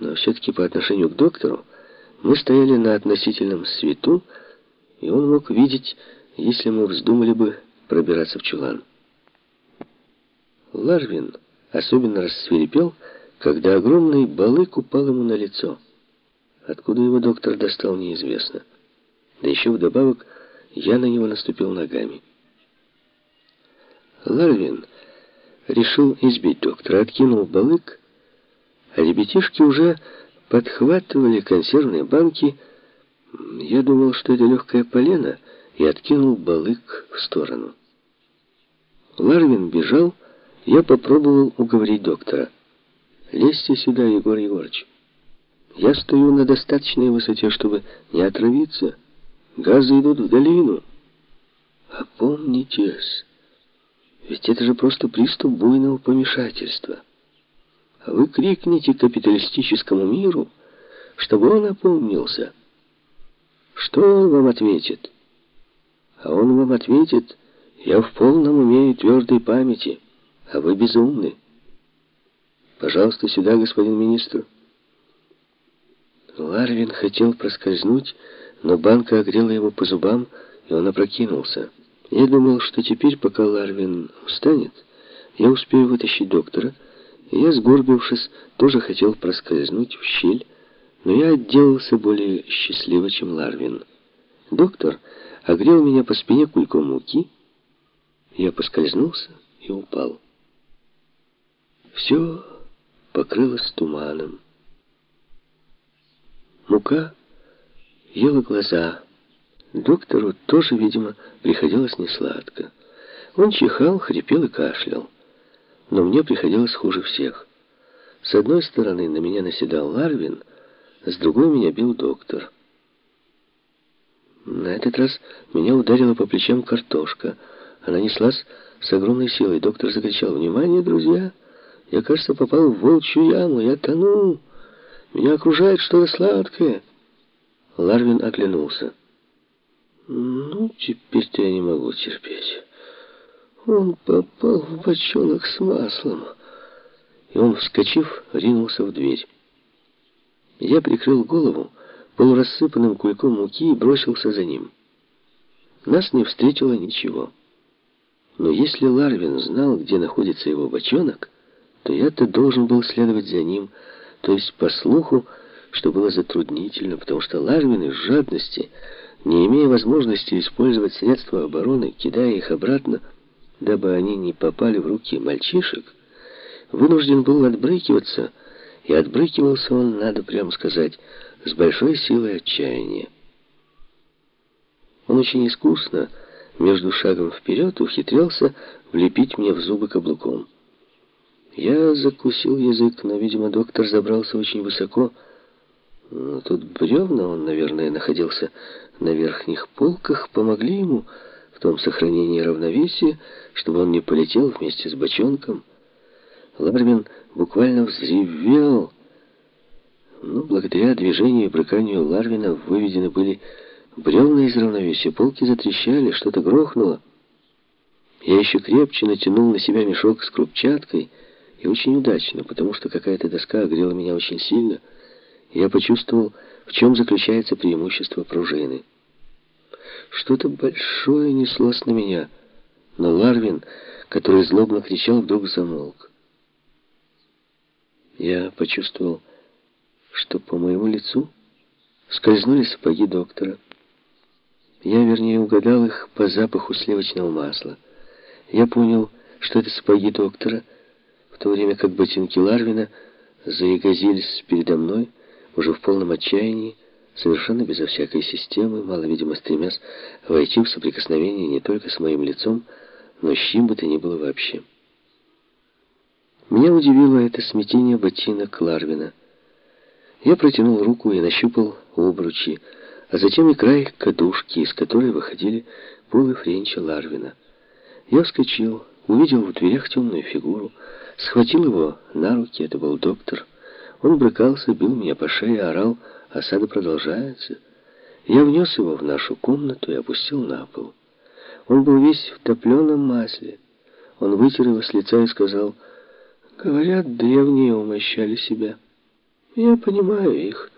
Но все-таки по отношению к доктору мы стояли на относительном свету, и он мог видеть, если мы вздумали бы пробираться в чулан. Ларвин особенно рассверепел, когда огромный балык упал ему на лицо. Откуда его доктор достал, неизвестно. Да еще вдобавок я на него наступил ногами. Ларвин решил избить доктора, откинул балык, а ребятишки уже подхватывали консервные банки. Я думал, что это легкое полено, и откинул балык в сторону. Ларвин бежал, я попробовал уговорить доктора. «Лезьте сюда, Егор Егорович. Я стою на достаточной высоте, чтобы не отравиться. Газы идут в долину. Опомнитесь, ведь это же просто приступ буйного помешательства. Вы крикните капиталистическому миру, чтобы он опомнился. Что он вам ответит?» А он вам ответит, я в полном уме и твердой памяти, а вы безумны. Пожалуйста, сюда, господин министр. Ларвин хотел проскользнуть, но банка огрела его по зубам, и он опрокинулся. Я думал, что теперь, пока Ларвин встанет, я успею вытащить доктора, я, сгорбившись, тоже хотел проскользнуть в щель, но я отделался более счастливо, чем Ларвин. Доктор огрел меня по спине кульком муки, я поскользнулся и упал. Все покрылось туманом. Мука ела глаза. Доктору тоже, видимо, приходилось несладко. Он чихал, хрипел и кашлял. Но мне приходилось хуже всех. С одной стороны на меня наседал Ларвин, с другой меня бил доктор. На этот раз меня ударила по плечам картошка. Она неслась с огромной силой. Доктор закричал, «Внимание, друзья! Я, кажется, попал в волчью яму. Я тону! Меня окружает что-то сладкое!» Ларвин оглянулся. «Ну, теперь-то я не могу терпеть. Он попал в бочонок с маслом». И он, вскочив, ринулся в дверь. Я прикрыл голову, полурассыпанным кульком муки и бросился за ним. Нас не встретило ничего. Но если Ларвин знал, где находится его бочонок, то я-то должен был следовать за ним, то есть по слуху, что было затруднительно, потому что Ларвин из жадности, не имея возможности использовать средства обороны, кидая их обратно, дабы они не попали в руки мальчишек, вынужден был отбрыкиваться, и отбрыкивался он, надо прямо сказать, с большой силой отчаяния. Он очень искусно, между шагом вперед, ухитрялся влепить мне в зубы каблуком. Я закусил язык, но, видимо, доктор забрался очень высоко. Но тут бревна, он, наверное, находился на верхних полках, помогли ему в том сохранении равновесия, чтобы он не полетел вместе с бочонком. Ларвин буквально взревел, но благодаря движению и брыканию Ларвина выведены были бревна из равновесия. Полки затрещали, что-то грохнуло. Я еще крепче натянул на себя мешок с крупчаткой, и очень удачно, потому что какая-то доска огрела меня очень сильно, я почувствовал, в чем заключается преимущество пружины. Что-то большое неслось на меня, но Ларвин, который злобно кричал, вдруг замолк. Я почувствовал, что по моему лицу скользнули сапоги доктора. Я, вернее, угадал их по запаху сливочного масла. Я понял, что это сапоги доктора, в то время как ботинки Ларвина заягозились передо мной, уже в полном отчаянии, совершенно безо всякой системы, мало, видимо, стремясь войти в соприкосновение не только с моим лицом, но с чем бы то ни было вообще. Меня удивило это смятение ботинок Ларвина. Я протянул руку и нащупал обручи, а затем и край кадушки, из которой выходили полы Френча Ларвина. Я вскочил, увидел в дверях темную фигуру, схватил его на руки, это был доктор. Он брыкался, бил меня по шее, орал, осада продолжается. Я внес его в нашу комнату и опустил на пол. Он был весь в топленом масле. Он вытер его с лица и сказал, «Говорят, древние умощали себя». Я понимаю их.